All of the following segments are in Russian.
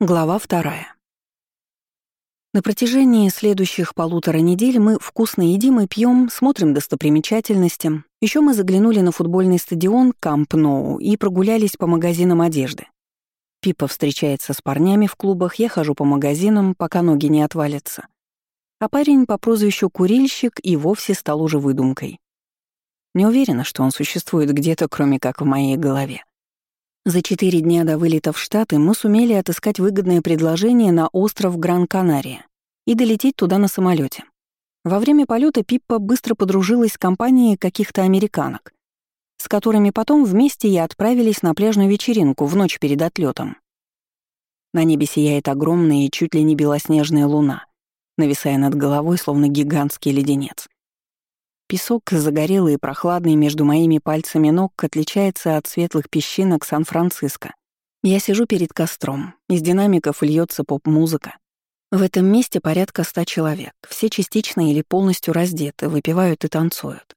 Глава вторая. На протяжении следующих полутора недель мы вкусно едим и пьем, смотрим достопримечательности. Еще мы заглянули на футбольный стадион Камп Ноу и прогулялись по магазинам одежды. Пипа встречается с парнями в клубах, я хожу по магазинам, пока ноги не отвалятся. А парень по прозвищу Курильщик и вовсе стал уже выдумкой. Не уверена, что он существует где-то, кроме как в моей голове. За четыре дня до вылета в Штаты мы сумели отыскать выгодное предложение на остров Гран-Канария и долететь туда на самолете. Во время полета Пиппа быстро подружилась с компанией каких-то американок, с которыми потом вместе и отправились на пляжную вечеринку в ночь перед отлетом. На небе сияет огромная и чуть ли не белоснежная луна, нависая над головой, словно гигантский леденец. Песок, загорелый и прохладный между моими пальцами ног, отличается от светлых песчинок Сан-Франциско. Я сижу перед костром, из динамиков льется поп-музыка. В этом месте порядка ста человек, все частично или полностью раздеты, выпивают и танцуют.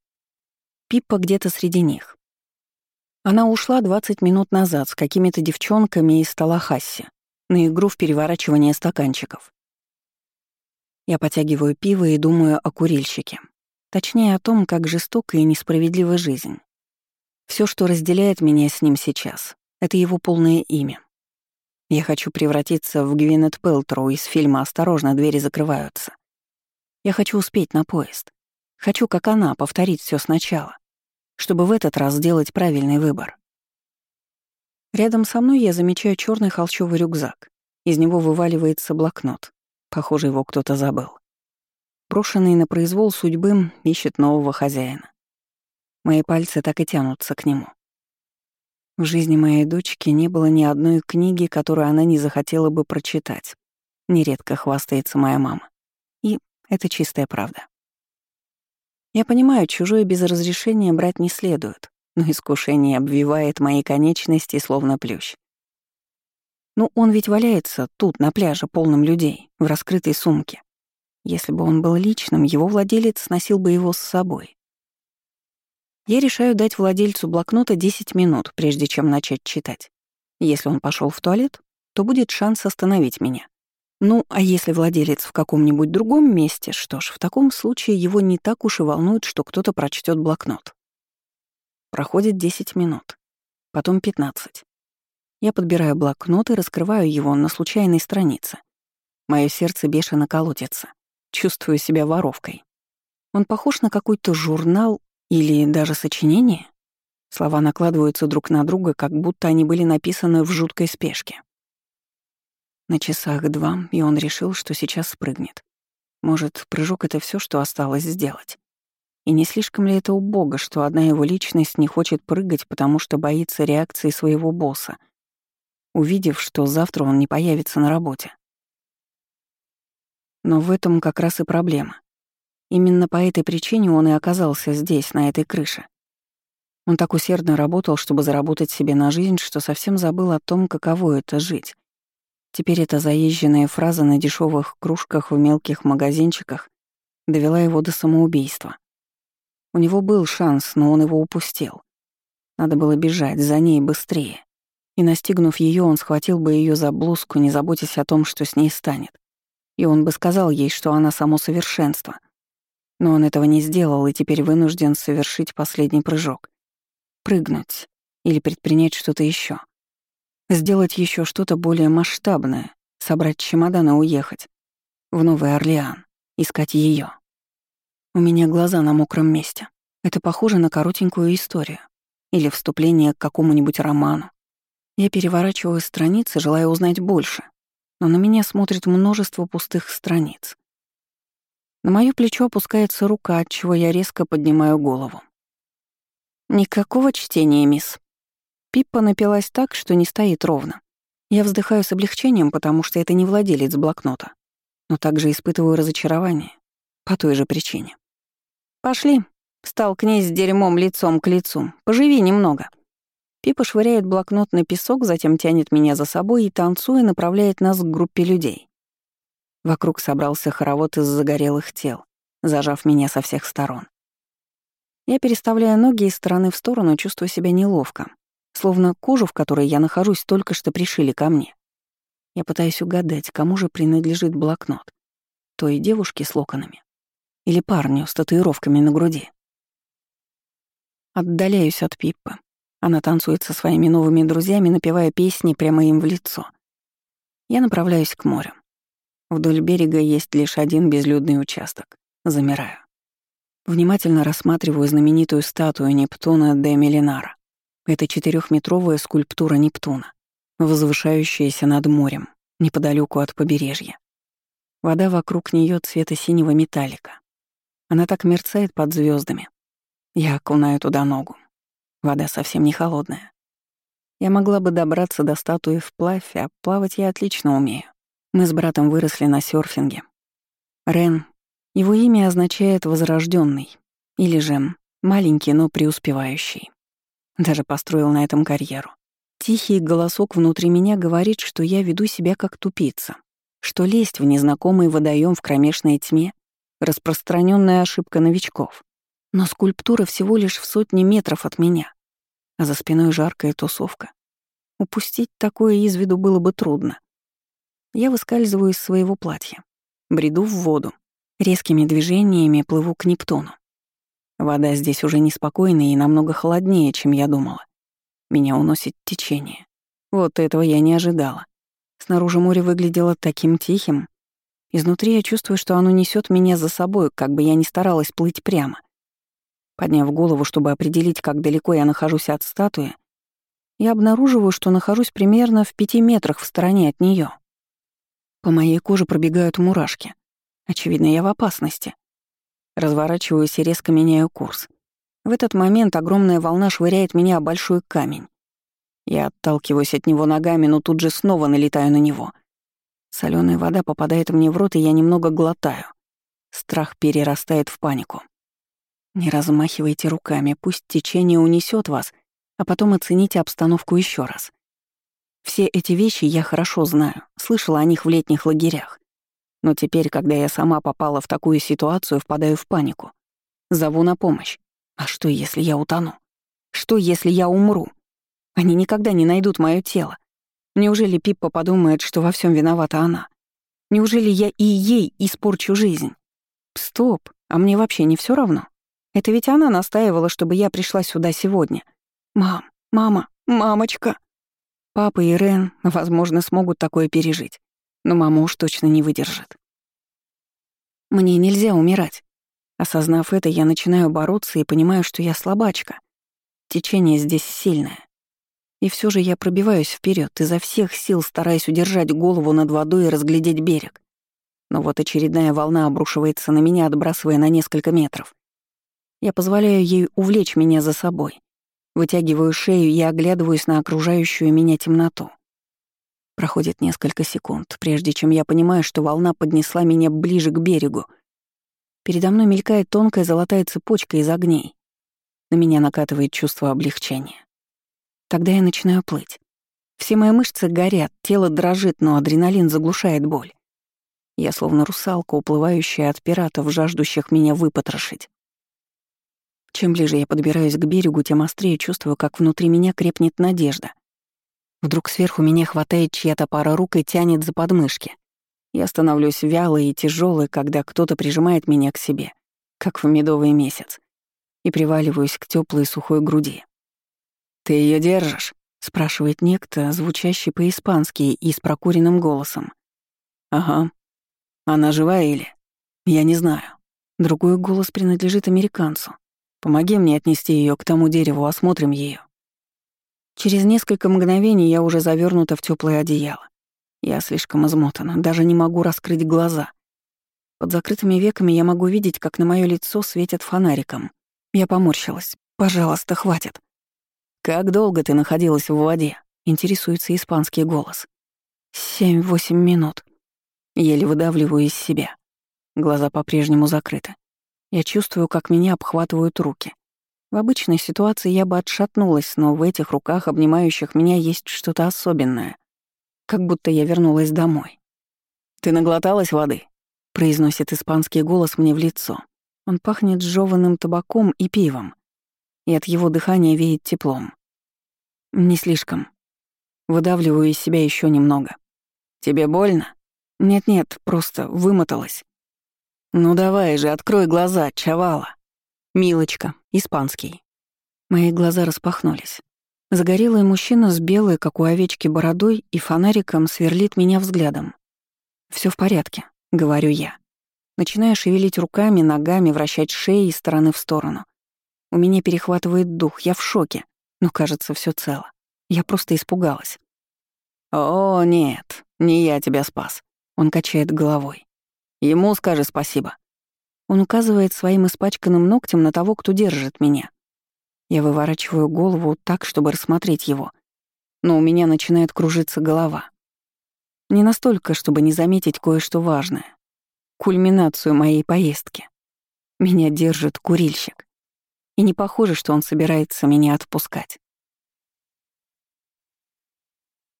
Пиппа где-то среди них. Она ушла 20 минут назад с какими-то девчонками из Талахасси на игру в переворачивание стаканчиков. Я потягиваю пиво и думаю о курильщике. Точнее, о том, как жестока и несправедлива жизнь. Все, что разделяет меня с ним сейчас, — это его полное имя. Я хочу превратиться в Гвинет Пелтроу из фильма «Осторожно, двери закрываются». Я хочу успеть на поезд. Хочу, как она, повторить все сначала, чтобы в этот раз сделать правильный выбор. Рядом со мной я замечаю черный холщовый рюкзак. Из него вываливается блокнот. Похоже, его кто-то забыл брошенный на произвол судьбы, ищет нового хозяина. Мои пальцы так и тянутся к нему. В жизни моей дочки не было ни одной книги, которую она не захотела бы прочитать. Нередко хвастается моя мама. И это чистая правда. Я понимаю, чужое без разрешения брать не следует, но искушение обвивает мои конечности, словно плющ. Ну, он ведь валяется тут, на пляже, полном людей, в раскрытой сумке. Если бы он был личным, его владелец носил бы его с собой. Я решаю дать владельцу блокнота 10 минут, прежде чем начать читать. Если он пошел в туалет, то будет шанс остановить меня. Ну, а если владелец в каком-нибудь другом месте, что ж, в таком случае его не так уж и волнует, что кто-то прочтет блокнот. Проходит 10 минут, потом 15. Я подбираю блокнот и раскрываю его на случайной странице. Мое сердце бешено колотится. Чувствую себя воровкой. Он похож на какой-то журнал или даже сочинение? Слова накладываются друг на друга, как будто они были написаны в жуткой спешке. На часах два, и он решил, что сейчас спрыгнет. Может, прыжок — это все, что осталось сделать. И не слишком ли это убого, что одна его личность не хочет прыгать, потому что боится реакции своего босса, увидев, что завтра он не появится на работе? Но в этом как раз и проблема. Именно по этой причине он и оказался здесь, на этой крыше. Он так усердно работал, чтобы заработать себе на жизнь, что совсем забыл о том, каково это — жить. Теперь эта заезженная фраза на дешевых кружках в мелких магазинчиках довела его до самоубийства. У него был шанс, но он его упустил. Надо было бежать за ней быстрее. И настигнув ее, он схватил бы ее за блузку, не заботясь о том, что с ней станет и он бы сказал ей, что она само совершенство. Но он этого не сделал и теперь вынужден совершить последний прыжок. Прыгнуть или предпринять что-то еще. Сделать еще что-то более масштабное, собрать чемодан и уехать. В Новый Орлеан, искать ее. У меня глаза на мокром месте. Это похоже на коротенькую историю. Или вступление к какому-нибудь роману. Я переворачиваю страницы, желая узнать больше, но на меня смотрит множество пустых страниц. На моё плечо опускается рука, от чего я резко поднимаю голову. «Никакого чтения, мисс». Пиппа напилась так, что не стоит ровно. Я вздыхаю с облегчением, потому что это не владелец блокнота, но также испытываю разочарование по той же причине. «Пошли», Столкнись с дерьмом лицом к лицу. Поживи немного. Пипа швыряет блокнот на песок, затем тянет меня за собой и, танцуя, направляет нас к группе людей. Вокруг собрался хоровод из загорелых тел, зажав меня со всех сторон. Я переставляю ноги из стороны в сторону, чувствую себя неловко, словно кожу, в которой я нахожусь, только что пришили ко мне. Я пытаюсь угадать, кому же принадлежит блокнот. Той девушке с локонами или парню с татуировками на груди. Отдаляюсь от Пиппы. Она танцует со своими новыми друзьями, напевая песни прямо им в лицо. Я направляюсь к морю. Вдоль берега есть лишь один безлюдный участок. Замираю. Внимательно рассматриваю знаменитую статую Нептуна де Мелинара. Это четырехметровая скульптура Нептуна, возвышающаяся над морем, неподалеку от побережья. Вода вокруг нее цвета синего металлика. Она так мерцает под звездами. Я окунаю туда ногу. Вода совсем не холодная. Я могла бы добраться до статуи вплавь, а плавать я отлично умею. Мы с братом выросли на серфинге. Рен, его имя означает «возрожденный» или же «маленький, но преуспевающий». Даже построил на этом карьеру. Тихий голосок внутри меня говорит, что я веду себя как тупица, что лезть в незнакомый водоем в кромешной тьме — распространенная ошибка новичков. Но скульптура всего лишь в сотне метров от меня, а за спиной жаркая тусовка. Упустить такое из виду было бы трудно. Я выскальзываю из своего платья, бреду в воду, резкими движениями плыву к Нептуну. Вода здесь уже неспокойная и намного холоднее, чем я думала. Меня уносит течение. Вот этого я не ожидала. Снаружи море выглядело таким тихим. Изнутри я чувствую, что оно несет меня за собой, как бы я ни старалась плыть прямо. Подняв голову, чтобы определить, как далеко я нахожусь от статуи, я обнаруживаю, что нахожусь примерно в пяти метрах в стороне от нее. По моей коже пробегают мурашки. Очевидно, я в опасности. Разворачиваюсь и резко меняю курс. В этот момент огромная волна швыряет меня о большой камень. Я отталкиваюсь от него ногами, но тут же снова налетаю на него. Соленая вода попадает мне в рот, и я немного глотаю. Страх перерастает в панику. Не размахивайте руками, пусть течение унесет вас, а потом оцените обстановку еще раз. Все эти вещи я хорошо знаю, слышала о них в летних лагерях. Но теперь, когда я сама попала в такую ситуацию, впадаю в панику. Зову на помощь. А что, если я утону? Что, если я умру? Они никогда не найдут мое тело. Неужели Пиппа подумает, что во всем виновата она? Неужели я и ей испорчу жизнь? Стоп, а мне вообще не все равно? Это ведь она настаивала, чтобы я пришла сюда сегодня. Мам, мама, мамочка. Папа и Рен, возможно, смогут такое пережить но мама уж точно не выдержит. Мне нельзя умирать. Осознав это, я начинаю бороться и понимаю, что я слабачка. Течение здесь сильное. И все же я пробиваюсь вперед, изо всех сил стараясь удержать голову над водой и разглядеть берег. Но вот очередная волна обрушивается на меня, отбрасывая на несколько метров. Я позволяю ей увлечь меня за собой. Вытягиваю шею и оглядываюсь на окружающую меня темноту. Проходит несколько секунд, прежде чем я понимаю, что волна поднесла меня ближе к берегу. Передо мной мелькает тонкая золотая цепочка из огней. На меня накатывает чувство облегчения. Тогда я начинаю плыть. Все мои мышцы горят, тело дрожит, но адреналин заглушает боль. Я словно русалка, уплывающая от пиратов, жаждущих меня выпотрошить. Чем ближе я подбираюсь к берегу, тем острее чувствую, как внутри меня крепнет надежда. Вдруг сверху меня хватает чья-то пара рук и тянет за подмышки. Я становлюсь вялой и тяжелой, когда кто-то прижимает меня к себе, как в медовый месяц, и приваливаюсь к теплой сухой груди. «Ты ее держишь?» — спрашивает некто, звучащий по-испански и с прокуренным голосом. «Ага. Она живая или?» «Я не знаю. Другой голос принадлежит американцу. Помоги мне отнести ее к тому дереву, осмотрим ее. Через несколько мгновений я уже завернута в теплое одеяло. Я слишком измотана, даже не могу раскрыть глаза. Под закрытыми веками я могу видеть, как на мое лицо светят фонариком. Я поморщилась. «Пожалуйста, хватит». «Как долго ты находилась в воде?» — интересуется испанский голос. «Семь-восемь минут». Еле выдавливаю из себя. Глаза по-прежнему закрыты. Я чувствую, как меня обхватывают руки. В обычной ситуации я бы отшатнулась, но в этих руках, обнимающих меня, есть что-то особенное. Как будто я вернулась домой. «Ты наглоталась воды?» — произносит испанский голос мне в лицо. Он пахнет сжёванным табаком и пивом, и от его дыхания веет теплом. Не слишком. Выдавливаю из себя еще немного. Тебе больно?» «Нет-нет, просто вымоталась». «Ну давай же, открой глаза, чавала». «Милочка, испанский». Мои глаза распахнулись. Загорелый мужчина с белой, как у овечки, бородой и фонариком сверлит меня взглядом. Все в порядке», — говорю я. Начинаю шевелить руками, ногами, вращать шеей из стороны в сторону. У меня перехватывает дух, я в шоке, но кажется, все цело. Я просто испугалась. «О, нет, не я тебя спас», — он качает головой. «Ему скажи спасибо». Он указывает своим испачканным ногтем на того, кто держит меня. Я выворачиваю голову так, чтобы рассмотреть его. Но у меня начинает кружиться голова. Не настолько, чтобы не заметить кое-что важное. Кульминацию моей поездки. Меня держит курильщик. И не похоже, что он собирается меня отпускать.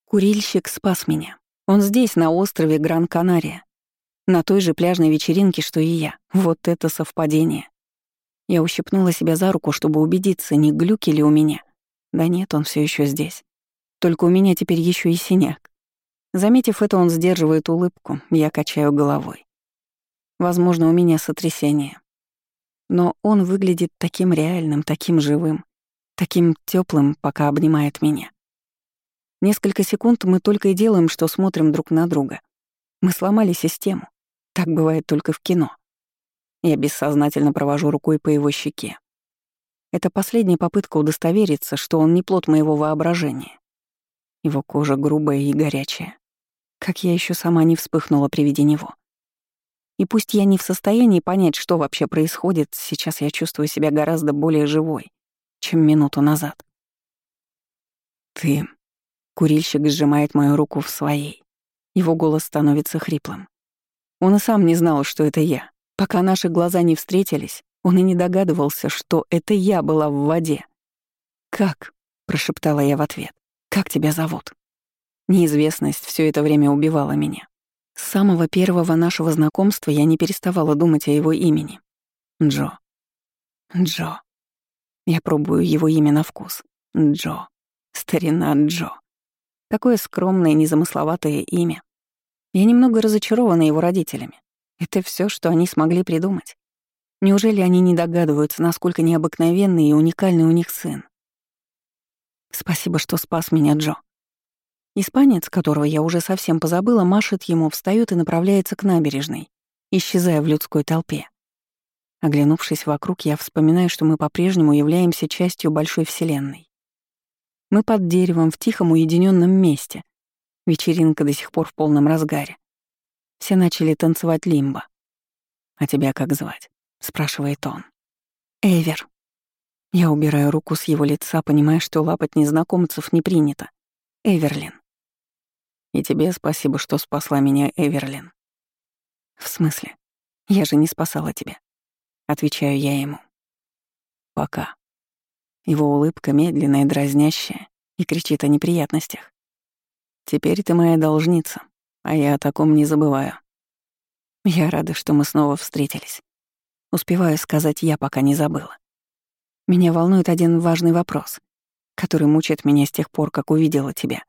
Курильщик спас меня. Он здесь, на острове Гран-Канария. На той же пляжной вечеринке, что и я. Вот это совпадение. Я ущипнула себя за руку, чтобы убедиться, не глюки ли у меня. Да нет, он все еще здесь. Только у меня теперь еще и синяк. Заметив это, он сдерживает улыбку, я качаю головой. Возможно, у меня сотрясение. Но он выглядит таким реальным, таким живым, таким теплым, пока обнимает меня. Несколько секунд мы только и делаем, что смотрим друг на друга. Мы сломали систему. Так бывает только в кино. Я бессознательно провожу рукой по его щеке. Это последняя попытка удостовериться, что он не плод моего воображения. Его кожа грубая и горячая. Как я еще сама не вспыхнула при виде него. И пусть я не в состоянии понять, что вообще происходит, сейчас я чувствую себя гораздо более живой, чем минуту назад. «Ты...» — курильщик сжимает мою руку в своей. Его голос становится хриплым. Он и сам не знал, что это я. Пока наши глаза не встретились, он и не догадывался, что это я была в воде. «Как?» — прошептала я в ответ. «Как тебя зовут?» Неизвестность все это время убивала меня. С самого первого нашего знакомства я не переставала думать о его имени. Джо. Джо. Я пробую его имя на вкус. Джо. Старина Джо. Такое скромное, незамысловатое имя. Я немного разочарована его родителями. Это все, что они смогли придумать. Неужели они не догадываются, насколько необыкновенный и уникальный у них сын? Спасибо, что спас меня, Джо. Испанец, которого я уже совсем позабыла, машет ему, встает и направляется к набережной, исчезая в людской толпе. Оглянувшись вокруг, я вспоминаю, что мы по-прежнему являемся частью большой вселенной. Мы под деревом в тихом уединенном месте. Вечеринка до сих пор в полном разгаре. Все начали танцевать лимбо. «А тебя как звать?» — спрашивает он. «Эвер». Я убираю руку с его лица, понимая, что лапать незнакомцев не принято. Эверлин. И тебе спасибо, что спасла меня, Эверлин. В смысле? Я же не спасала тебя. Отвечаю я ему. Пока. Его улыбка медленная дразнящая и кричит о неприятностях. Теперь ты моя должница, а я о таком не забываю. Я рада, что мы снова встретились. Успеваю сказать я, пока не забыла. Меня волнует один важный вопрос, который мучает меня с тех пор, как увидела тебя.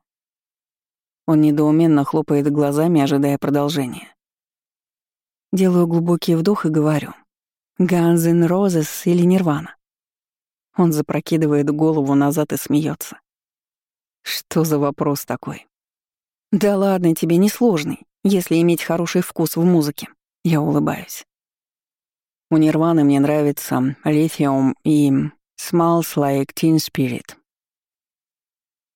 Он недоуменно хлопает глазами, ожидая продолжения. Делаю глубокий вдох и говорю. «Guns N' Roses или Нирвана?» Он запрокидывает голову назад и смеется. Что за вопрос такой? Да ладно тебе, несложный, если иметь хороший вкус в музыке. Я улыбаюсь. У Нирваны мне нравится Lithium и Smells Like Teen Spirit.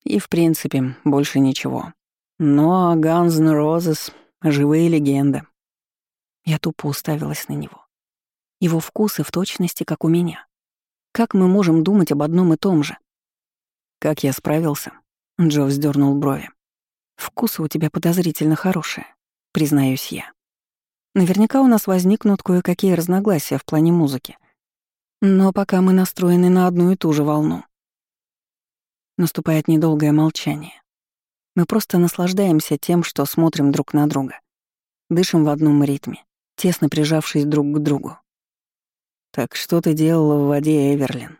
И, в принципе, больше ничего. Но Guns N' Roses — живые легенды. Я тупо уставилась на него. Его вкусы в точности, как у меня. Как мы можем думать об одном и том же? Как я справился? Джо вздернул брови. Вкусы у тебя подозрительно хорошие, признаюсь я. Наверняка у нас возникнут кое-какие разногласия в плане музыки. Но пока мы настроены на одну и ту же волну. Наступает недолгое молчание. Мы просто наслаждаемся тем, что смотрим друг на друга. Дышим в одном ритме, тесно прижавшись друг к другу. «Так что ты делала в воде, Эверлин?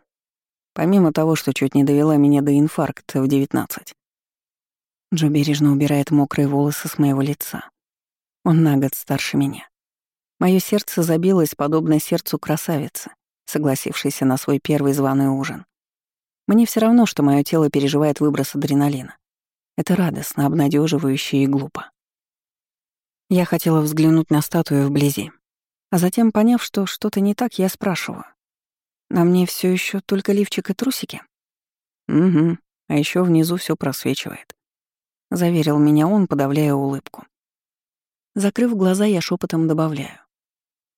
Помимо того, что чуть не довела меня до инфаркта в девятнадцать. Джо бережно убирает мокрые волосы с моего лица. Он на год старше меня. Мое сердце забилось, подобно сердцу красавицы, согласившейся на свой первый званый ужин. Мне все равно, что мое тело переживает выброс адреналина. Это радостно, обнадеживающе и глупо. Я хотела взглянуть на статую вблизи, а затем, поняв, что что-то не так, я спрашиваю. На мне все еще только лифчик и трусики? Угу, а еще внизу все просвечивает. Заверил меня он, подавляя улыбку. Закрыв глаза, я шепотом добавляю.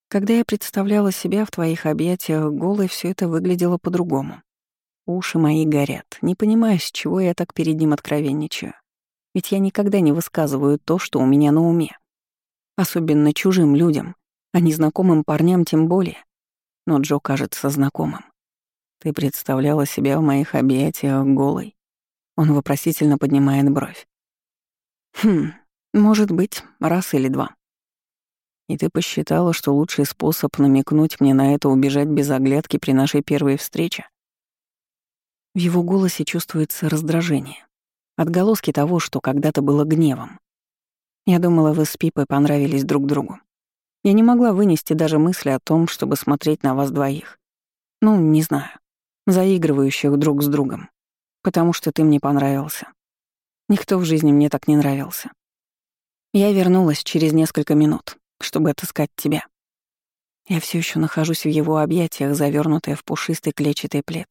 Когда я представляла себя в твоих объятиях голой, все это выглядело по-другому. Уши мои горят, не понимаю, с чего я так перед ним откровенничаю. Ведь я никогда не высказываю то, что у меня на уме. Особенно чужим людям, а незнакомым парням тем более. Но Джо кажется знакомым. Ты представляла себя в моих объятиях голой? Он вопросительно поднимает бровь. Хм, может быть, раз или два. И ты посчитала, что лучший способ намекнуть мне на это убежать без оглядки при нашей первой встрече? В его голосе чувствуется раздражение. Отголоски того, что когда-то было гневом. Я думала, вы с Пипой понравились друг другу. Я не могла вынести даже мысли о том, чтобы смотреть на вас двоих. Ну, не знаю, заигрывающих друг с другом. Потому что ты мне понравился. Никто в жизни мне так не нравился. Я вернулась через несколько минут чтобы отыскать тебя. Я все еще нахожусь в его объятиях, завернутая в пушистый клетчатый плед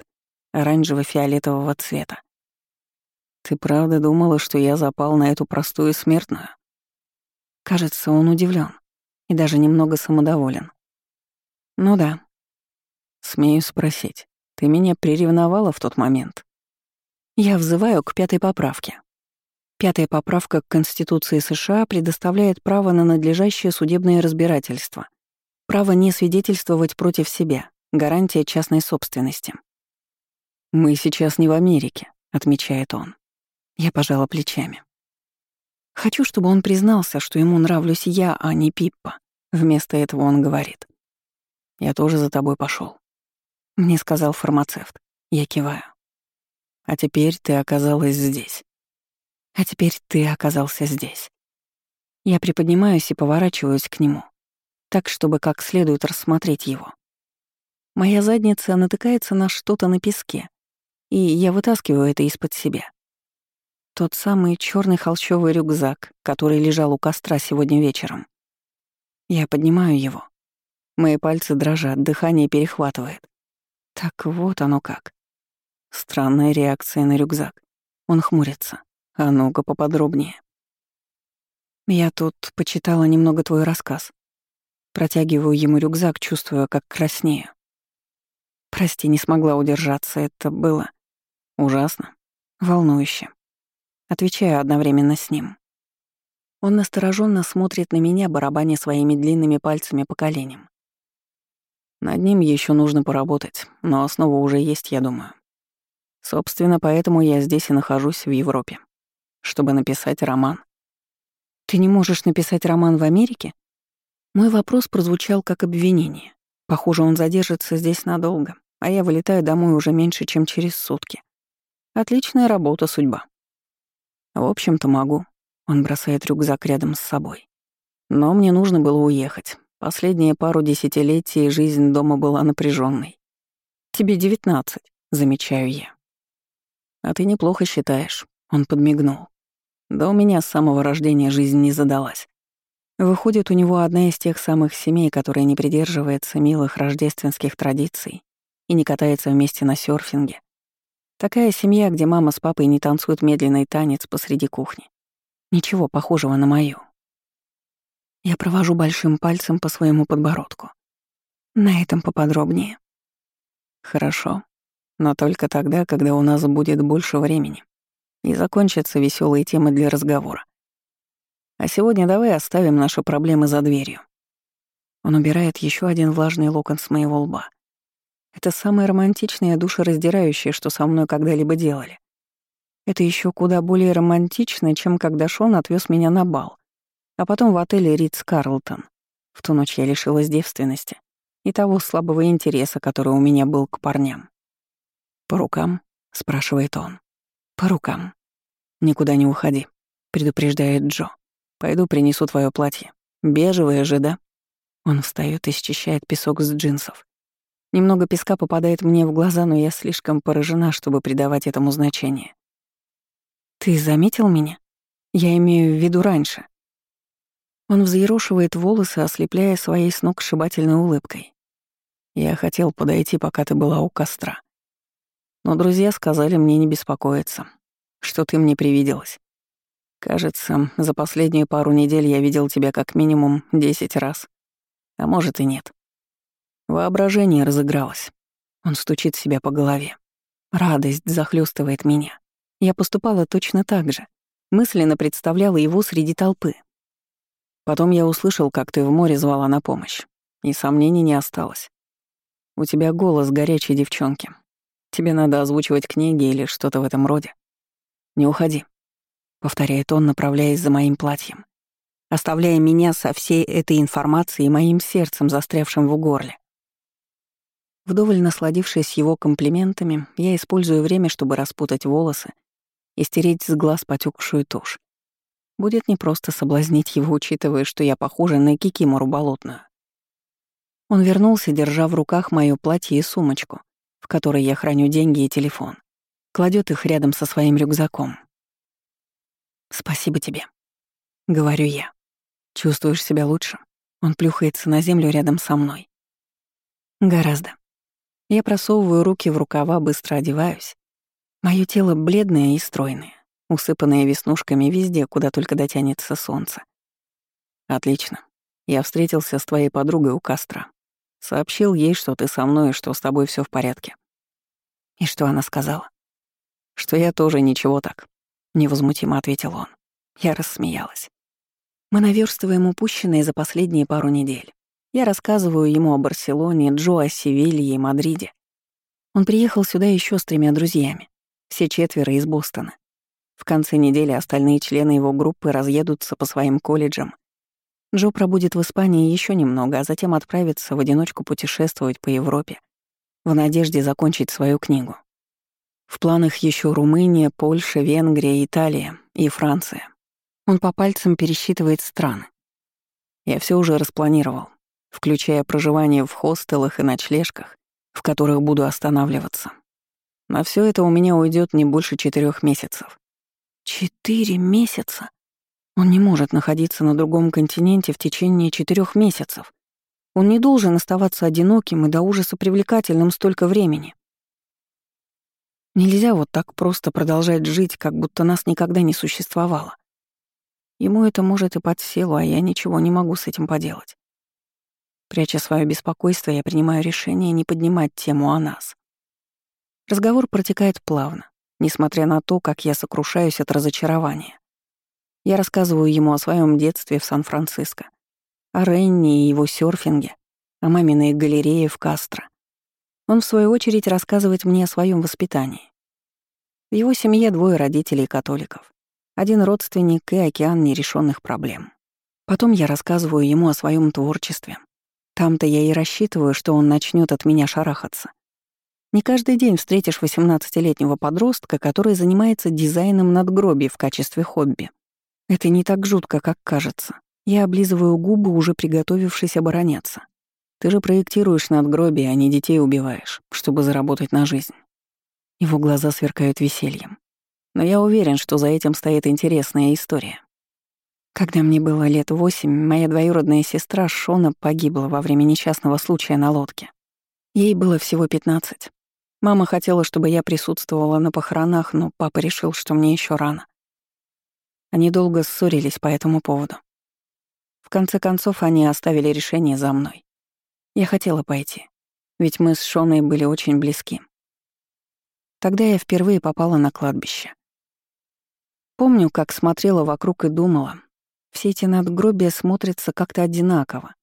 оранжево-фиолетового цвета. Ты правда думала, что я запал на эту простую смертную? Кажется, он удивлен и даже немного самодоволен. Ну да. Смею спросить, ты меня приревновала в тот момент? Я взываю к пятой поправке. Пятая поправка к Конституции США предоставляет право на надлежащее судебное разбирательство, право не свидетельствовать против себя, гарантия частной собственности. «Мы сейчас не в Америке», — отмечает он. Я пожала плечами. Хочу, чтобы он признался, что ему нравлюсь я, а не Пиппа. Вместо этого он говорит. «Я тоже за тобой пошел. Мне сказал фармацевт. Я киваю. «А теперь ты оказалась здесь. А теперь ты оказался здесь. Я приподнимаюсь и поворачиваюсь к нему, так, чтобы как следует рассмотреть его. Моя задница натыкается на что-то на песке, и я вытаскиваю это из-под себя. Тот самый черный холщовый рюкзак, который лежал у костра сегодня вечером. Я поднимаю его. Мои пальцы дрожат, дыхание перехватывает. Так вот оно как. Странная реакция на рюкзак. Он хмурится. А ну-ка поподробнее. Я тут почитала немного твой рассказ. Протягиваю ему рюкзак, чувствуя, как краснею. Прости, не смогла удержаться, это было ужасно, волнующе. Отвечаю одновременно с ним. Он настороженно смотрит на меня, барабаня своими длинными пальцами по коленям. Над ним еще нужно поработать, но основа уже есть, я думаю. Собственно, поэтому я здесь и нахожусь в Европе чтобы написать роман. Ты не можешь написать роман в Америке? Мой вопрос прозвучал как обвинение. Похоже, он задержится здесь надолго, а я вылетаю домой уже меньше, чем через сутки. Отличная работа, судьба. В общем-то, могу. Он бросает рюкзак рядом с собой. Но мне нужно было уехать. Последние пару десятилетий жизнь дома была напряженной. Тебе девятнадцать, замечаю я. А ты неплохо считаешь. Он подмигнул. Да у меня с самого рождения жизнь не задалась. Выходит, у него одна из тех самых семей, которая не придерживается милых рождественских традиций и не катается вместе на серфинге. Такая семья, где мама с папой не танцуют медленный танец посреди кухни. Ничего похожего на мою. Я провожу большим пальцем по своему подбородку. На этом поподробнее. Хорошо. Но только тогда, когда у нас будет больше времени и закончатся веселые темы для разговора. А сегодня давай оставим наши проблемы за дверью. Он убирает еще один влажный локон с моего лба. Это самое романтичное и душераздирающее, что со мной когда-либо делали. Это еще куда более романтично, чем когда Шон отвез меня на бал, а потом в отеле Ридс Карлтон. В ту ночь я лишилась девственности и того слабого интереса, который у меня был к парням. «По рукам?» — спрашивает он. По рукам. «Никуда не уходи», — предупреждает Джо. «Пойду принесу твое платье. Бежевое же, да?» Он встает и счищает песок с джинсов. Немного песка попадает мне в глаза, но я слишком поражена, чтобы придавать этому значение. «Ты заметил меня? Я имею в виду раньше». Он взъерошивает волосы, ослепляя своей сногсшибательной улыбкой. «Я хотел подойти, пока ты была у костра. Но друзья сказали мне не беспокоиться, что ты мне привиделась. Кажется, за последние пару недель я видел тебя как минимум десять раз. А может и нет. Воображение разыгралось. Он стучит себя по голове. Радость захлестывает меня. Я поступала точно так же. Мысленно представляла его среди толпы. Потом я услышал, как ты в море звала на помощь. И сомнений не осталось. У тебя голос горячей девчонки. Тебе надо озвучивать книги или что-то в этом роде. Не уходи, — повторяет он, направляясь за моим платьем, оставляя меня со всей этой информацией и моим сердцем, застрявшим в горле. Вдоволь насладившись его комплиментами, я использую время, чтобы распутать волосы и стереть с глаз потекшую тушь. Будет непросто соблазнить его, учитывая, что я похожа на кикимору болотную. Он вернулся, держа в руках моё платье и сумочку, в которой я храню деньги и телефон. Кладет их рядом со своим рюкзаком. «Спасибо тебе», — говорю я. «Чувствуешь себя лучше?» Он плюхается на землю рядом со мной. «Гораздо». Я просовываю руки в рукава, быстро одеваюсь. Моё тело бледное и стройное, усыпанное веснушками везде, куда только дотянется солнце. Отлично. Я встретился с твоей подругой у костра. Сообщил ей, что ты со мной и что с тобой все в порядке. И что она сказала? Что я тоже ничего так. Невозмутимо ответил он. Я рассмеялась. Мы наверстываем упущенное за последние пару недель. Я рассказываю ему о Барселоне, Джо, о Севилье и Мадриде. Он приехал сюда еще с тремя друзьями, все четверо из Бостона. В конце недели остальные члены его группы разъедутся по своим колледжам. Джо пробудет в Испании еще немного, а затем отправится в одиночку путешествовать по Европе в надежде закончить свою книгу. В планах еще Румыния, Польша, Венгрия, Италия и Франция. Он по пальцам пересчитывает страны. Я все уже распланировал включая проживание в хостелах и ночлежках, в которых буду останавливаться. На все это у меня уйдет не больше четырех месяцев. Четыре месяца? Он не может находиться на другом континенте в течение четырех месяцев. Он не должен оставаться одиноким и до ужаса привлекательным столько времени. Нельзя вот так просто продолжать жить, как будто нас никогда не существовало. Ему это может и под силу, а я ничего не могу с этим поделать. Пряча свое беспокойство, я принимаю решение не поднимать тему о нас. Разговор протекает плавно, несмотря на то, как я сокрушаюсь от разочарования. Я рассказываю ему о своем детстве в Сан-Франциско, о Ренни и его серфинге, о маминой галерее в Кастро. Он, в свою очередь, рассказывает мне о своем воспитании. В его семье двое родителей католиков, один родственник и океан нерешенных проблем. Потом я рассказываю ему о своем творчестве, там-то я и рассчитываю, что он начнет от меня шарахаться. Не каждый день встретишь 18-летнего подростка, который занимается дизайном надгробий в качестве хобби. Это не так жутко, как кажется. Я облизываю губы, уже приготовившись обороняться. Ты же проектируешь надгробие, а не детей убиваешь, чтобы заработать на жизнь. Его глаза сверкают весельем. Но я уверен, что за этим стоит интересная история. Когда мне было лет восемь, моя двоюродная сестра Шона погибла во время несчастного случая на лодке. Ей было всего пятнадцать. Мама хотела, чтобы я присутствовала на похоронах, но папа решил, что мне еще рано. Они долго ссорились по этому поводу. В конце концов, они оставили решение за мной. Я хотела пойти, ведь мы с Шоной были очень близки. Тогда я впервые попала на кладбище. Помню, как смотрела вокруг и думала, все эти надгробия смотрятся как-то одинаково.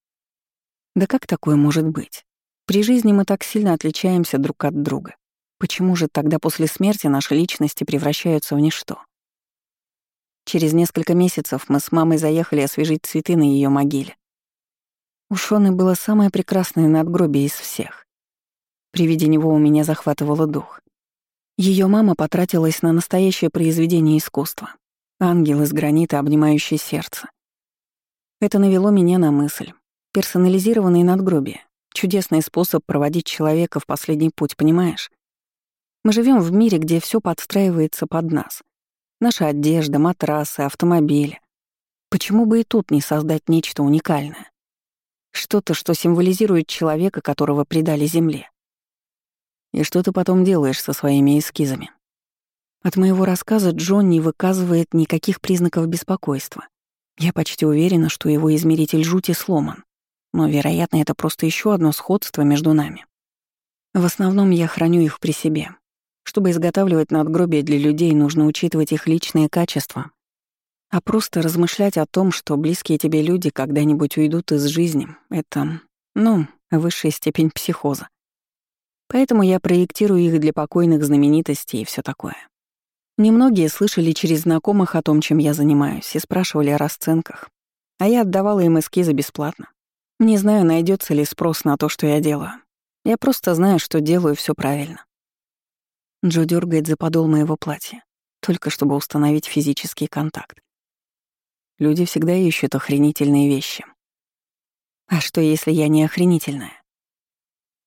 Да как такое может быть? При жизни мы так сильно отличаемся друг от друга. Почему же тогда после смерти наши личности превращаются в ничто? Через несколько месяцев мы с мамой заехали освежить цветы на ее могиле. У Шоны было самое прекрасное надгробие из всех. При виде него у меня захватывало дух. Ее мама потратилась на настоящее произведение искусства. Ангел из гранита, обнимающий сердце. Это навело меня на мысль. Персонализированные надгробия. Чудесный способ проводить человека в последний путь, понимаешь? Мы живем в мире, где все подстраивается под нас. Наша одежда, матрасы, автомобили. Почему бы и тут не создать нечто уникальное? Что-то, что символизирует человека, которого предали Земле. И что ты потом делаешь со своими эскизами? От моего рассказа Джон не выказывает никаких признаков беспокойства. Я почти уверена, что его измеритель жути сломан. Но, вероятно, это просто еще одно сходство между нами. В основном я храню их при себе. Чтобы изготавливать надгробия для людей, нужно учитывать их личные качества. А просто размышлять о том, что близкие тебе люди когда-нибудь уйдут из жизни, это, ну, высшая степень психоза. Поэтому я проектирую их для покойных знаменитостей и все такое. Немногие слышали через знакомых о том, чем я занимаюсь, и спрашивали о расценках. А я отдавала им эскизы бесплатно. Не знаю, найдется ли спрос на то, что я делаю. Я просто знаю, что делаю все правильно. Джо дергает за подол моего платья, только чтобы установить физический контакт. Люди всегда ищут охренительные вещи. А что, если я не охренительная?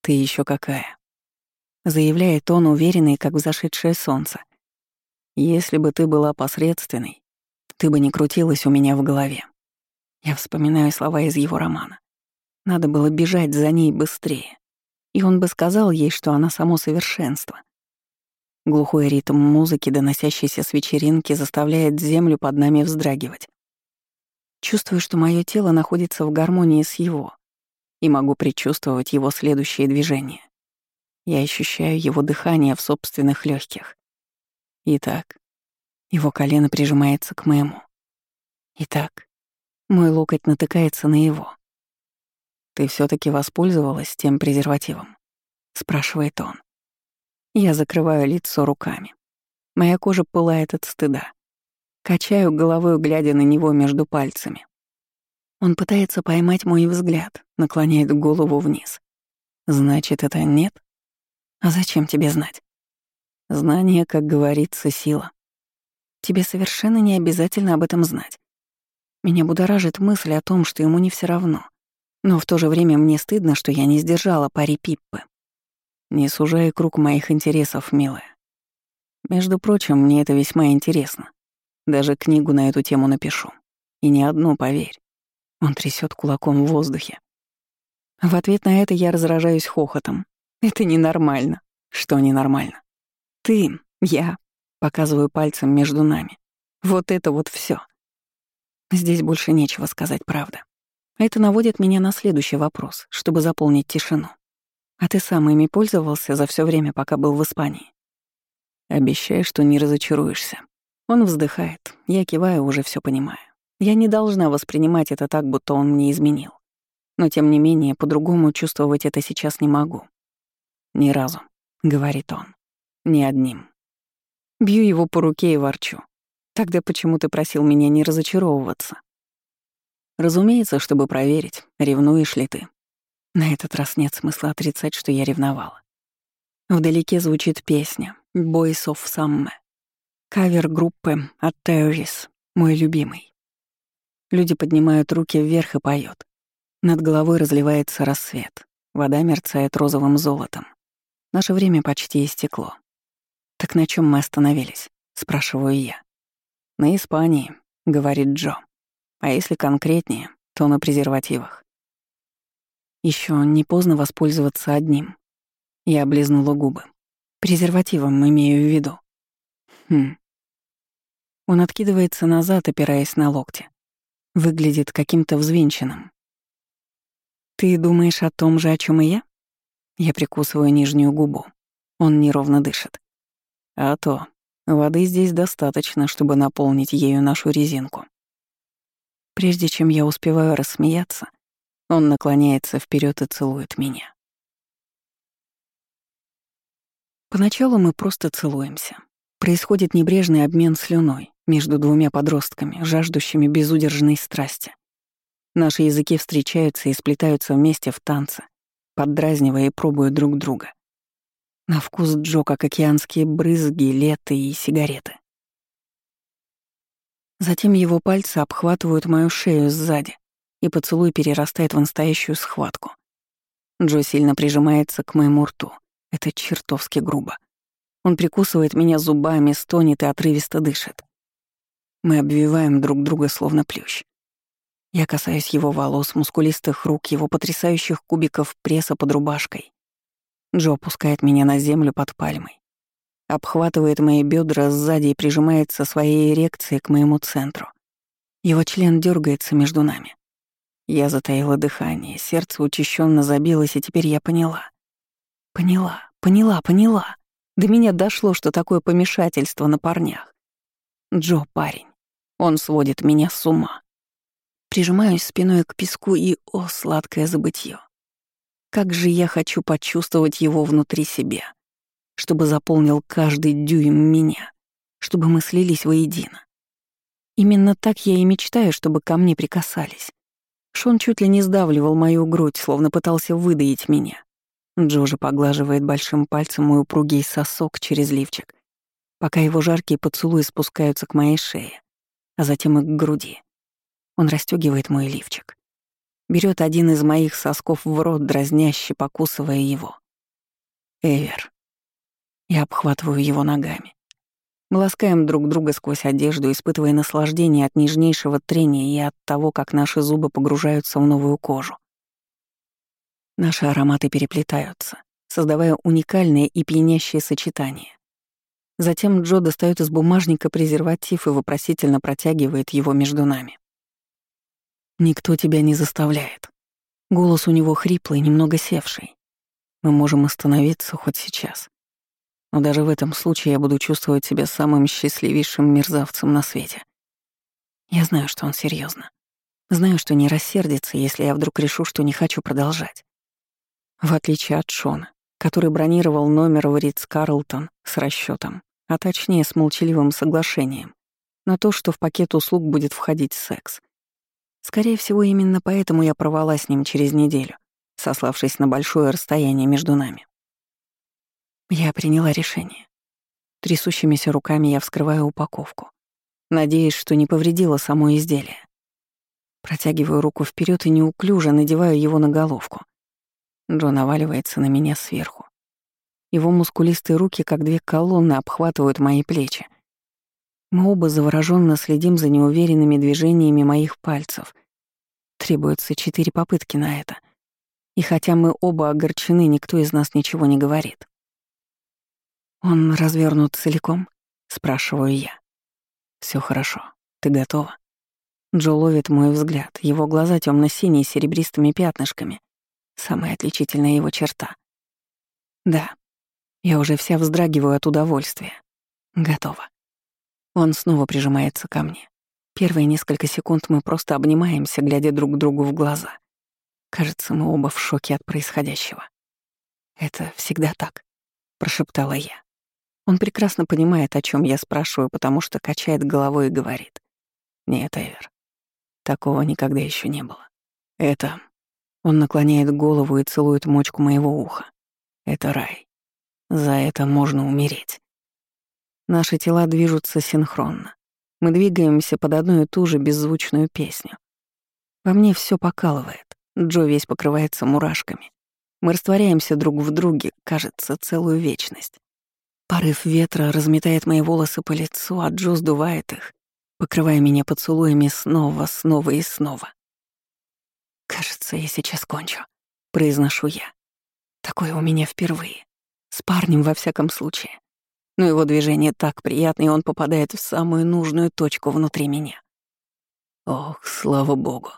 Ты еще какая? Заявляет он, уверенный, как взошедшее солнце. Если бы ты была посредственной, ты бы не крутилась у меня в голове. Я вспоминаю слова из его романа. Надо было бежать за ней быстрее. И он бы сказал ей, что она само совершенство. Глухой ритм музыки, доносящийся с вечеринки, заставляет землю под нами вздрагивать. Чувствую, что мое тело находится в гармонии с его, и могу предчувствовать его следующие движения. Я ощущаю его дыхание в собственных легких. Итак, его колено прижимается к моему. Итак, мой локоть натыкается на его. «Ты все таки воспользовалась тем презервативом?» — спрашивает он. Я закрываю лицо руками. Моя кожа пылает от стыда. Качаю головой, глядя на него между пальцами. Он пытается поймать мой взгляд, наклоняет голову вниз. Значит, это нет? А зачем тебе знать? Знание, как говорится, сила. Тебе совершенно не обязательно об этом знать. Меня будоражит мысль о том, что ему не все равно. Но в то же время мне стыдно, что я не сдержала пари Пиппы. Не сужай круг моих интересов, милая. Между прочим, мне это весьма интересно. Даже книгу на эту тему напишу. И не одну, поверь. Он трясет кулаком в воздухе. В ответ на это я разражаюсь хохотом. Это ненормально. Что ненормально? Ты, я, показываю пальцем между нами. Вот это вот все. Здесь больше нечего сказать, правда. Это наводит меня на следующий вопрос, чтобы заполнить тишину. А ты сам ими пользовался за все время, пока был в Испании? Обещай, что не разочаруешься. Он вздыхает. Я киваю, уже все понимаю. Я не должна воспринимать это так, будто он мне изменил. Но тем не менее, по-другому чувствовать это сейчас не могу. Ни разу, — говорит он. Ни одним. Бью его по руке и ворчу. Тогда почему ты просил меня не разочаровываться? Разумеется, чтобы проверить, ревнуешь ли ты. На этот раз нет смысла отрицать, что я ревновала. Вдалеке звучит песня «Boys of Summer». Кавер группы от Terrorist, мой любимый. Люди поднимают руки вверх и поют. Над головой разливается рассвет. Вода мерцает розовым золотом. Наше время почти истекло. «Так на чем мы остановились?» — спрашиваю я. «На Испании», — говорит Джо. «А если конкретнее, то на презервативах». Еще не поздно воспользоваться одним. Я облизнула губы. Презервативом имею в виду. Хм. Он откидывается назад, опираясь на локти. Выглядит каким-то взвинченным. «Ты думаешь о том же, о чем и я?» Я прикусываю нижнюю губу. Он неровно дышит. А то, воды здесь достаточно, чтобы наполнить ею нашу резинку. Прежде чем я успеваю рассмеяться, он наклоняется вперед и целует меня. Поначалу мы просто целуемся. Происходит небрежный обмен слюной между двумя подростками, жаждущими безудержной страсти. Наши языки встречаются и сплетаются вместе в танце, поддразнивая и пробуя друг друга. На вкус Джо, как океанские брызги, лето и сигареты. Затем его пальцы обхватывают мою шею сзади, и поцелуй перерастает в настоящую схватку. Джо сильно прижимается к моему рту. Это чертовски грубо. Он прикусывает меня зубами, стонет и отрывисто дышит. Мы обвиваем друг друга словно плющ. Я касаюсь его волос, мускулистых рук, его потрясающих кубиков пресса под рубашкой. Джо опускает меня на землю под пальмой. Обхватывает мои бедра сзади и прижимается своей эрекцией к моему центру. Его член дергается между нами. Я затаила дыхание, сердце учащенно забилось, и теперь я поняла. Поняла, поняла, поняла. До меня дошло, что такое помешательство на парнях. Джо — парень. Он сводит меня с ума. Прижимаюсь спиной к песку и, о, сладкое забытье. Как же я хочу почувствовать его внутри себя, чтобы заполнил каждый дюйм меня, чтобы мы слились воедино. Именно так я и мечтаю, чтобы ко мне прикасались. Шон чуть ли не сдавливал мою грудь, словно пытался выдаить меня. Джо поглаживает большим пальцем мой упругий сосок через лифчик, пока его жаркие поцелуи спускаются к моей шее, а затем и к груди. Он расстегивает мой лифчик. Берет один из моих сосков в рот, дразняще покусывая его. Эвер. Я обхватываю его ногами. Мы ласкаем друг друга сквозь одежду, испытывая наслаждение от нежнейшего трения и от того, как наши зубы погружаются в новую кожу. Наши ароматы переплетаются, создавая уникальное и пьянящее сочетание. Затем Джо достает из бумажника презерватив и вопросительно протягивает его между нами. Никто тебя не заставляет. Голос у него хриплый, немного севший. Мы можем остановиться хоть сейчас. Но даже в этом случае я буду чувствовать себя самым счастливейшим мерзавцем на свете. Я знаю, что он серьезно. Знаю, что не рассердится, если я вдруг решу, что не хочу продолжать. В отличие от Шона, который бронировал номер в Ридс Карлтон с расчетом, а точнее с молчаливым соглашением, на то, что в пакет услуг будет входить секс. Скорее всего, именно поэтому я порвала с ним через неделю, сославшись на большое расстояние между нами. Я приняла решение. Трясущимися руками я вскрываю упаковку, надеясь, что не повредила само изделие. Протягиваю руку вперед и неуклюже надеваю его на головку. Джо наваливается на меня сверху. Его мускулистые руки, как две колонны, обхватывают мои плечи — мы оба завороженно следим за неуверенными движениями моих пальцев. Требуется четыре попытки на это. И хотя мы оба огорчены, никто из нас ничего не говорит. «Он развернут целиком?» — спрашиваю я. Все хорошо. Ты готова?» Джо ловит мой взгляд. Его глаза темно синие с серебристыми пятнышками. Самая отличительная его черта. «Да. Я уже вся вздрагиваю от удовольствия. Готова». Он снова прижимается ко мне. Первые несколько секунд мы просто обнимаемся, глядя друг другу в глаза. Кажется, мы оба в шоке от происходящего. «Это всегда так», — прошептала я. Он прекрасно понимает, о чем я спрашиваю, потому что качает головой и говорит. «Нет, Эвер, такого никогда еще не было. Это...» Он наклоняет голову и целует мочку моего уха. «Это рай. За это можно умереть». Наши тела движутся синхронно. Мы двигаемся под одну и ту же беззвучную песню. Во мне все покалывает. Джо весь покрывается мурашками. Мы растворяемся друг в друге, кажется, целую вечность. Порыв ветра разметает мои волосы по лицу, а Джо сдувает их, покрывая меня поцелуями снова, снова и снова. «Кажется, я сейчас кончу», — произношу я. Такое у меня впервые. С парнем, во всяком случае но его движение так приятно, и он попадает в самую нужную точку внутри меня. Ох, слава богу.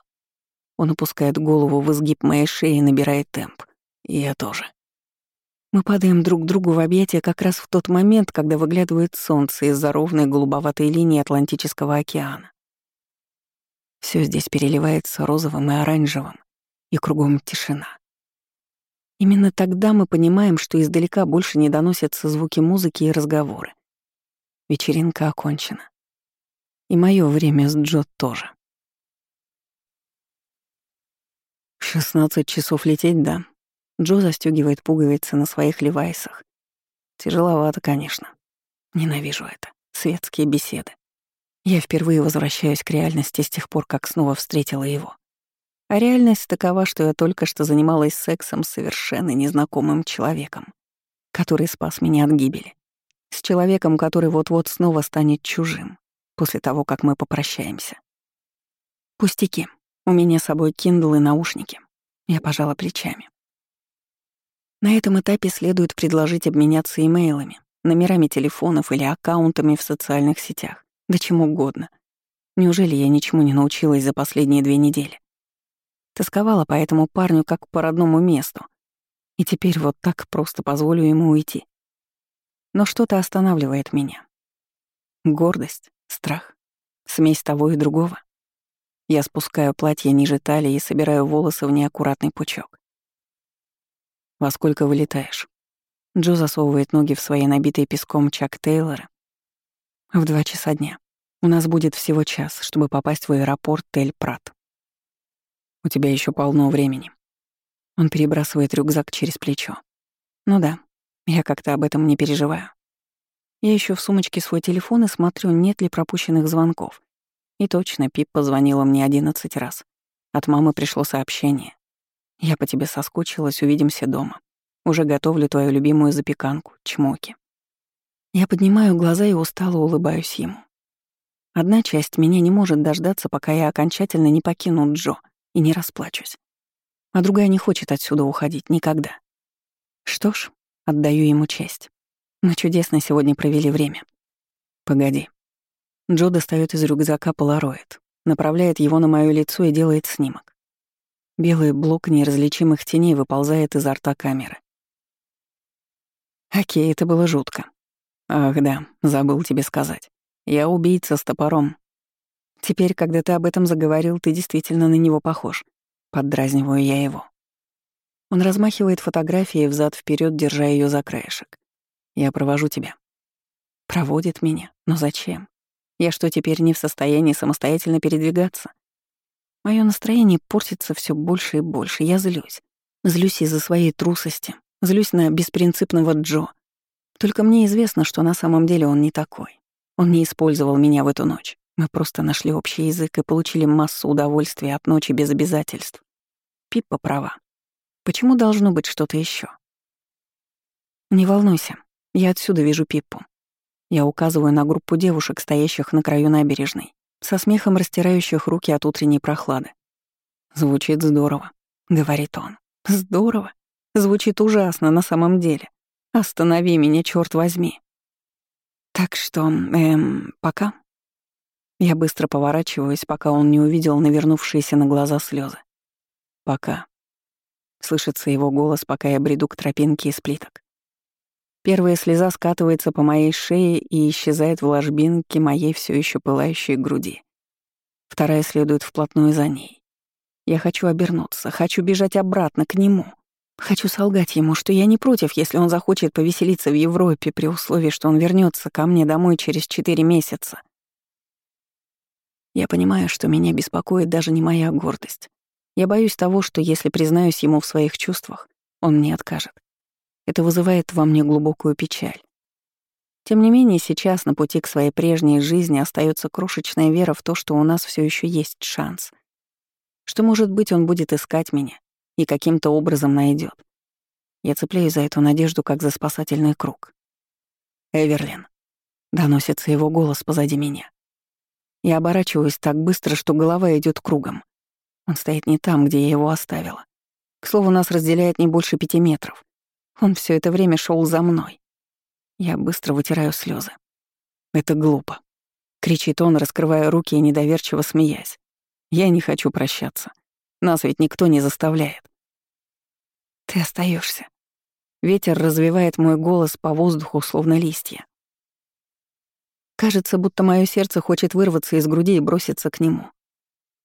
Он опускает голову в изгиб моей шеи и набирает темп. Я тоже. Мы падаем друг другу в объятия как раз в тот момент, когда выглядывает солнце из-за ровной голубоватой линии Атлантического океана. Все здесь переливается розовым и оранжевым, и кругом тишина. Именно тогда мы понимаем, что издалека больше не доносятся звуки музыки и разговоры. Вечеринка окончена. И мое время с Джо тоже. 16 часов лететь, да. Джо застегивает пуговицы на своих левайсах Тяжеловато, конечно. Ненавижу это. Светские беседы. Я впервые возвращаюсь к реальности с тех пор, как снова встретила его. А реальность такова, что я только что занималась сексом с совершенно незнакомым человеком, который спас меня от гибели. С человеком, который вот-вот снова станет чужим, после того, как мы попрощаемся. Пустяки. У меня с собой Kindle и наушники. Я пожала плечами. На этом этапе следует предложить обменяться имейлами, номерами телефонов или аккаунтами в социальных сетях, да чем угодно. Неужели я ничему не научилась за последние две недели? Тосковала по этому парню как по родному месту. И теперь вот так просто позволю ему уйти. Но что-то останавливает меня. Гордость, страх, смесь того и другого. Я спускаю платье ниже талии и собираю волосы в неаккуратный пучок. «Во сколько вылетаешь?» Джо засовывает ноги в свои набитые песком Чак Тейлора. «В два часа дня. У нас будет всего час, чтобы попасть в аэропорт Тель-Прат. У тебя еще полно времени». Он перебрасывает рюкзак через плечо. «Ну да, я как-то об этом не переживаю. Я ищу в сумочке свой телефон и смотрю, нет ли пропущенных звонков. И точно, Пип позвонила мне одиннадцать раз. От мамы пришло сообщение. Я по тебе соскучилась, увидимся дома. Уже готовлю твою любимую запеканку, чмоки. Я поднимаю глаза и устало улыбаюсь ему. Одна часть меня не может дождаться, пока я окончательно не покину Джо и не расплачусь. А другая не хочет отсюда уходить никогда. Что ж, отдаю ему честь. Мы чудесно сегодня провели время. Погоди. Джо достает из рюкзака полароид, направляет его на моё лицо и делает снимок. Белый блок неразличимых теней выползает изо рта камеры. Окей, это было жутко. Ах да, забыл тебе сказать. Я убийца с топором. Теперь, когда ты об этом заговорил, ты действительно на него похож. Поддразниваю я его. Он размахивает фотографией взад вперед, держа ее за краешек. Я провожу тебя. Проводит меня. Но зачем? Я что, теперь не в состоянии самостоятельно передвигаться? Мое настроение портится все больше и больше. Я злюсь. Злюсь из-за своей трусости. Злюсь на беспринципного Джо. Только мне известно, что на самом деле он не такой. Он не использовал меня в эту ночь. Мы просто нашли общий язык и получили массу удовольствия от ночи без обязательств. Пиппа права. Почему должно быть что-то еще? Не волнуйся, я отсюда вижу Пиппу. Я указываю на группу девушек, стоящих на краю набережной со смехом растирающих руки от утренней прохлады. «Звучит здорово», — говорит он. «Здорово. Звучит ужасно на самом деле. Останови меня, черт возьми». Так что, эм, пока. Я быстро поворачиваюсь, пока он не увидел навернувшиеся на глаза слезы. Пока. Слышится его голос, пока я бреду к тропинке из плиток. Первая слеза скатывается по моей шее и исчезает в ложбинке моей все еще пылающей груди. Вторая следует вплотную за ней. Я хочу обернуться, хочу бежать обратно к нему. Хочу солгать ему, что я не против, если он захочет повеселиться в Европе при условии, что он вернется ко мне домой через четыре месяца. Я понимаю, что меня беспокоит даже не моя гордость. Я боюсь того, что если признаюсь ему в своих чувствах, он мне откажет. Это вызывает во мне глубокую печаль. Тем не менее, сейчас на пути к своей прежней жизни остается крошечная вера в то, что у нас все еще есть шанс. Что, может быть, он будет искать меня и каким-то образом найдет. Я цепляюсь за эту надежду, как за спасательный круг. «Эверлин», — доносится его голос позади меня. Я оборачиваюсь так быстро, что голова идет кругом. Он стоит не там, где я его оставила. К слову, нас разделяет не больше пяти метров. Он все это время шел за мной. Я быстро вытираю слезы. «Это глупо», — кричит он, раскрывая руки и недоверчиво смеясь. «Я не хочу прощаться. Нас ведь никто не заставляет». «Ты остаешься. Ветер развивает мой голос по воздуху, словно листья. Кажется, будто мое сердце хочет вырваться из груди и броситься к нему.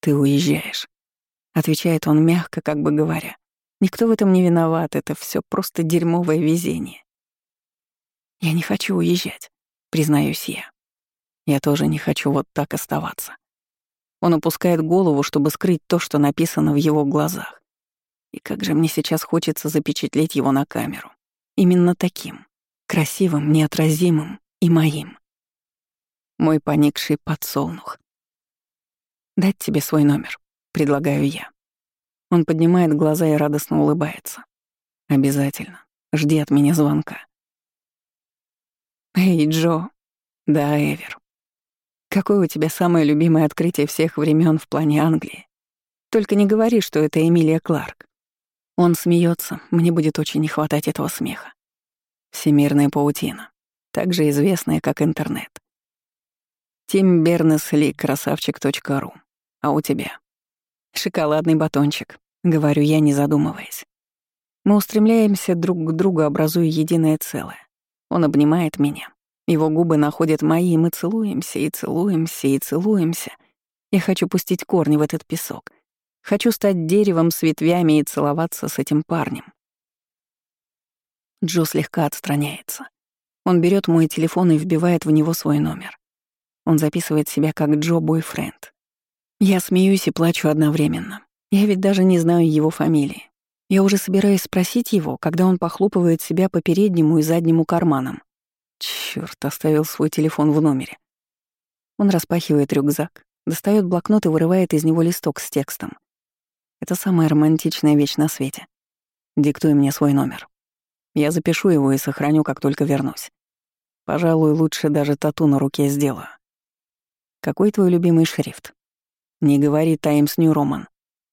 «Ты уезжаешь», — отвечает он мягко, как бы говоря. Никто в этом не виноват, это все просто дерьмовое везение. Я не хочу уезжать, признаюсь я. Я тоже не хочу вот так оставаться. Он опускает голову, чтобы скрыть то, что написано в его глазах. И как же мне сейчас хочется запечатлеть его на камеру. Именно таким. Красивым, неотразимым и моим. Мой поникший подсолнух. «Дать тебе свой номер», — предлагаю я. Он поднимает глаза и радостно улыбается. «Обязательно. Жди от меня звонка». «Эй, Джо». «Да, Эвер. Какое у тебя самое любимое открытие всех времен в плане Англии? Только не говори, что это Эмилия Кларк. Он смеется, мне будет очень не хватать этого смеха. Всемирная паутина, также известная как интернет. Тим Бернес-Ли, красавчик.ру. А у тебя? Шоколадный батончик, говорю я, не задумываясь. Мы устремляемся друг к другу, образуя единое целое. Он обнимает меня. Его губы находят мои, и мы целуемся, и целуемся, и целуемся. Я хочу пустить корни в этот песок. Хочу стать деревом с ветвями и целоваться с этим парнем. Джо слегка отстраняется. Он берет мой телефон и вбивает в него свой номер. Он записывает себя как Джо Бойфренд. Я смеюсь и плачу одновременно. Я ведь даже не знаю его фамилии. Я уже собираюсь спросить его, когда он похлопывает себя по переднему и заднему карманам. Чёрт, оставил свой телефон в номере. Он распахивает рюкзак, достает блокнот и вырывает из него листок с текстом. Это самая романтичная вещь на свете. Диктуй мне свой номер. Я запишу его и сохраню, как только вернусь. Пожалуй, лучше даже тату на руке сделаю. Какой твой любимый шрифт? Не говори Times New Roman.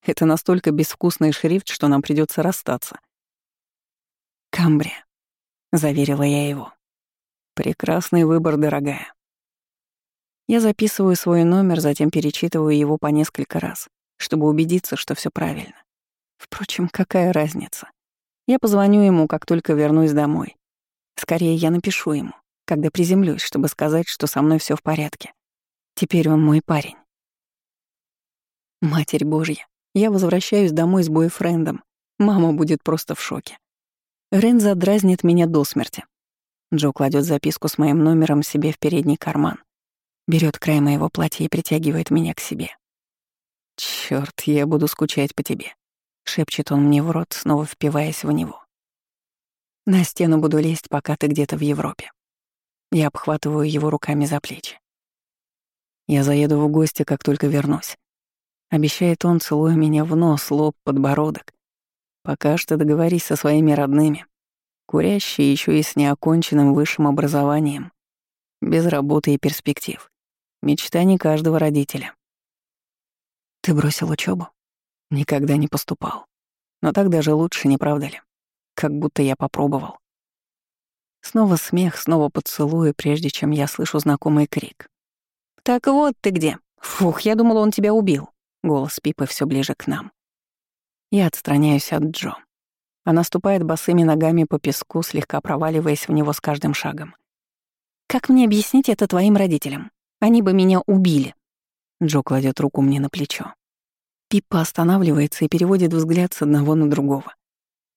Это настолько безвкусный шрифт, что нам придется расстаться. Камбрия, заверила я его. Прекрасный выбор, дорогая. Я записываю свой номер, затем перечитываю его по несколько раз, чтобы убедиться, что все правильно. Впрочем, какая разница? Я позвоню ему, как только вернусь домой. Скорее, я напишу ему, когда приземлюсь, чтобы сказать, что со мной все в порядке. Теперь он мой парень. Матерь Божья, я возвращаюсь домой с бойфрендом. Мама будет просто в шоке. Рен задразнит меня до смерти. Джо кладет записку с моим номером себе в передний карман. берет край моего платья и притягивает меня к себе. Черт, я буду скучать по тебе. — шепчет он мне в рот, снова впиваясь в него. «На стену буду лезть, пока ты где-то в Европе». Я обхватываю его руками за плечи. «Я заеду в гости, как только вернусь», — обещает он, целуя меня в нос, лоб, подбородок. «Пока что договорись со своими родными, курящие еще и с неоконченным высшим образованием, без работы и перспектив. Мечта не каждого родителя». «Ты бросил учебу? Никогда не поступал. Но так даже лучше, не правда ли? Как будто я попробовал. Снова смех, снова поцелуи, прежде чем я слышу знакомый крик. «Так вот ты где! Фух, я думала, он тебя убил!» Голос Пипы все ближе к нам. Я отстраняюсь от Джо. Она ступает босыми ногами по песку, слегка проваливаясь в него с каждым шагом. «Как мне объяснить это твоим родителям? Они бы меня убили!» Джо кладет руку мне на плечо. Пиппа останавливается и переводит взгляд с одного на другого.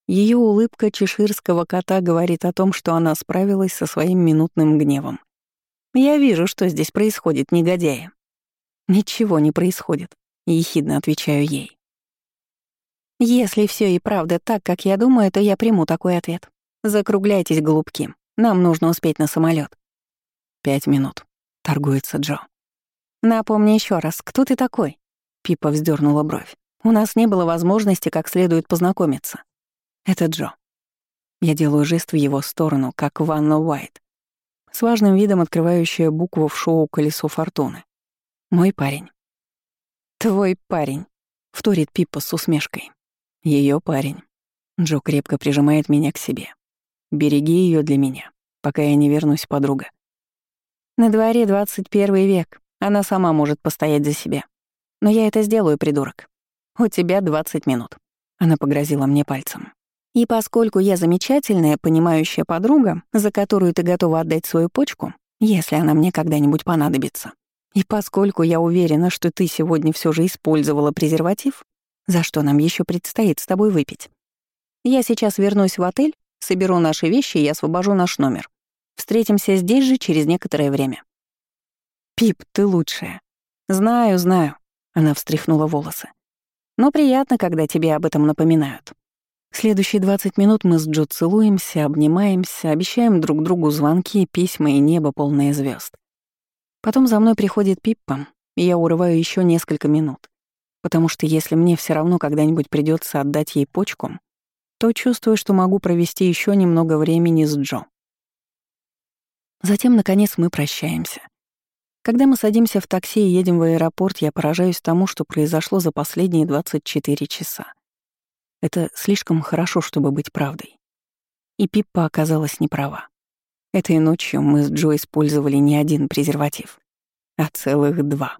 Ее улыбка чеширского кота говорит о том, что она справилась со своим минутным гневом. «Я вижу, что здесь происходит, негодяи». «Ничего не происходит», — ехидно отвечаю ей. «Если все и правда так, как я думаю, то я приму такой ответ. Закругляйтесь, голубки. Нам нужно успеть на самолет. «Пять минут», — торгуется Джо. «Напомни еще раз, кто ты такой?» Пипа вздернула бровь. «У нас не было возможности как следует познакомиться. Это Джо». Я делаю жест в его сторону, как Ванна Уайт, с важным видом открывающая букву в шоу «Колесо фортуны». «Мой парень». «Твой парень», — вторит Пипа с усмешкой. Ее парень». Джо крепко прижимает меня к себе. «Береги ее для меня, пока я не вернусь, подруга». «На дворе 21 век. Она сама может постоять за себя. Но я это сделаю, придурок. У тебя 20 минут. Она погрозила мне пальцем. И поскольку я замечательная, понимающая подруга, за которую ты готова отдать свою почку, если она мне когда-нибудь понадобится, и поскольку я уверена, что ты сегодня все же использовала презерватив, за что нам еще предстоит с тобой выпить, я сейчас вернусь в отель, соберу наши вещи и освобожу наш номер. Встретимся здесь же через некоторое время. Пип, ты лучшая. Знаю, знаю. Она встряхнула волосы. «Но приятно, когда тебе об этом напоминают. Следующие 20 минут мы с Джо целуемся, обнимаемся, обещаем друг другу звонки, письма и небо полное звезд. Потом за мной приходит Пиппа, и я урываю еще несколько минут. Потому что если мне все равно когда-нибудь придется отдать ей почку, то чувствую, что могу провести еще немного времени с Джо. Затем, наконец, мы прощаемся. Когда мы садимся в такси и едем в аэропорт, я поражаюсь тому, что произошло за последние 24 часа. Это слишком хорошо, чтобы быть правдой. И Пиппа оказалась неправа. Этой ночью мы с Джо использовали не один презерватив, а целых два.